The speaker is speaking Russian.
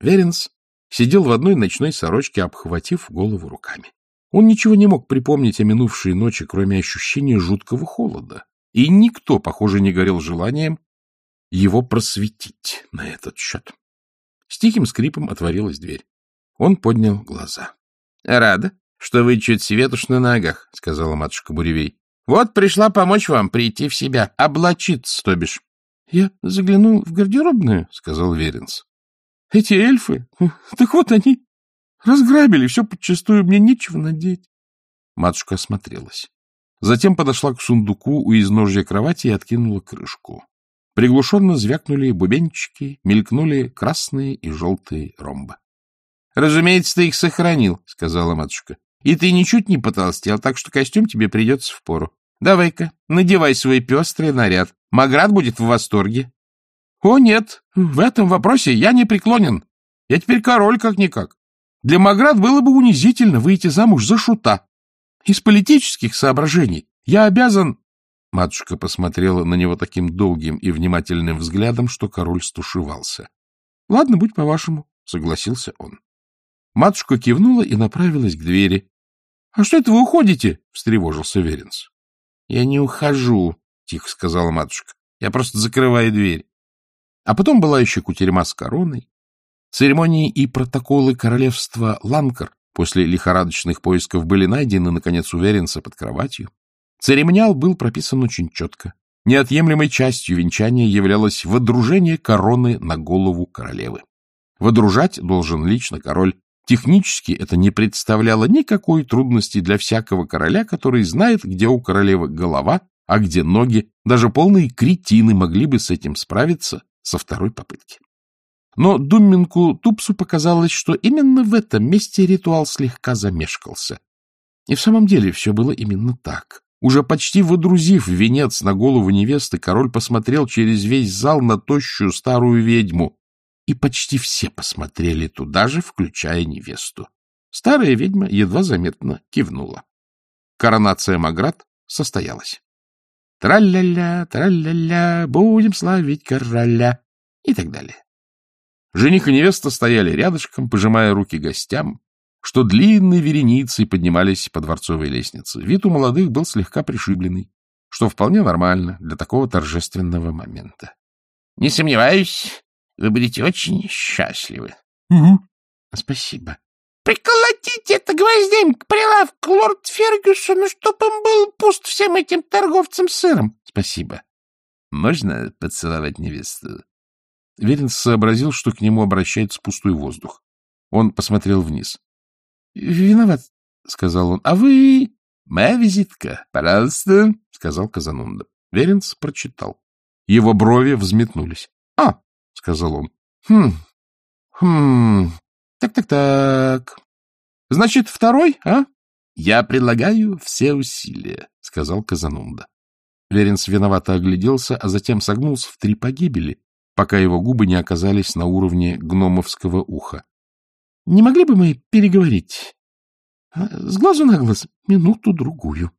Веренс сидел в одной ночной сорочке, обхватив голову руками. Он ничего не мог припомнить о минувшей ночи, кроме ощущения жуткого холода. И никто, похоже, не горел желанием его просветить на этот счет. С тихим скрипом отворилась дверь. Он поднял глаза. — Рада, что вы чуть светуш на ногах, — сказала матушка Буревей. — Вот пришла помочь вам прийти в себя, облачиться, то бишь. — Я заглянул в гардеробную, — сказал Веренс. — Эти эльфы, так вот они разграбили все подчистую, мне нечего надеть. Матушка осмотрелась. Затем подошла к сундуку у изножья кровати и откинула крышку. Приглушенно звякнули бубенчики, мелькнули красные и желтые ромбы. — Разумеется, ты их сохранил, — сказала матушка. — И ты ничуть не потолстел, так что костюм тебе придется впору. Давай-ка, надевай свой пестрый наряд. Маград будет в восторге. — О, нет, в этом вопросе я не преклонен. Я теперь король как-никак. Для Маград было бы унизительно выйти замуж за шута. Из политических соображений я обязан... Матушка посмотрела на него таким долгим и внимательным взглядом, что король стушевался. — Ладно, будь по-вашему, — согласился он. Матушка кивнула и направилась к двери. — А что это вы уходите? — встревожился Веренс. — Я не ухожу, — тихо сказала матушка. — Я просто закрываю дверь. А потом была еще кутерьма с короной, церемонии и протоколы королевства Ланкар после лихорадочных поисков были найдены, наконец, у Веренса под кроватью. Церемониал был прописан очень четко. Неотъемлемой частью венчания являлось водружение короны на голову королевы. Водружать должен лично король. Технически это не представляло никакой трудности для всякого короля, который знает, где у королевы голова, а где ноги. Даже полные кретины могли бы с этим справиться со второй попытки. Но Думминку Тупсу показалось, что именно в этом месте ритуал слегка замешкался. И в самом деле все было именно так. Уже почти водрузив венец на голову невесты, король посмотрел через весь зал на тощую старую ведьму, и почти все посмотрели туда же, включая невесту. Старая ведьма едва заметно кивнула. Коронация Маград состоялась. Тра-ля-ля, тра-ля-ля, будем славить короля и так далее. Жених и невеста стояли рядышком, пожимая руки гостям, что длинной вереницей поднимались по дворцовой лестнице. Вид у молодых был слегка пришибленный, что вполне нормально для такого торжественного момента. — Не сомневаюсь, вы будете очень счастливы. — Угу. — Спасибо. — Приколотите это гвоздем к прилавку лорд Фергюсону, чтоб им был пуст всем этим торговцам сыром. — Спасибо. — Можно поцеловать невесту? Верин сообразил, что к нему обращается пустой воздух. Он посмотрел вниз. — Виноват, — сказал он. — А вы... — Моя визитка, пожалуйста, — сказал Казанунда. Веренс прочитал. Его брови взметнулись. — А, — сказал он. — Хм, хм, так-так-так. Значит, второй, а? — Я предлагаю все усилия, — сказал Казанунда. Веренс виновато огляделся, а затем согнулся в три погибели, пока его губы не оказались на уровне гномовского уха. — Не могли бы мы переговорить? С глазу на глаз, минуту-другую.